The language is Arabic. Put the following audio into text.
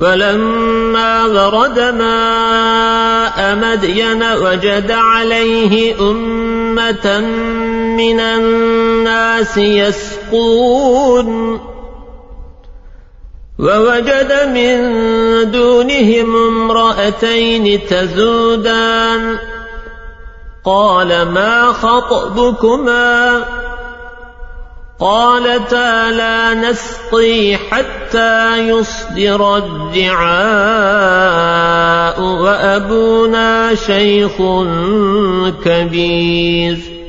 فلما ورد ماء مدين وجد عليه أمة من الناس يسقون ووجد من دونهم امرأتين تزودان قال ما خطبكما قالتا لا نسقي حتى يصدر الدعاء وأبونا شيخ كبير.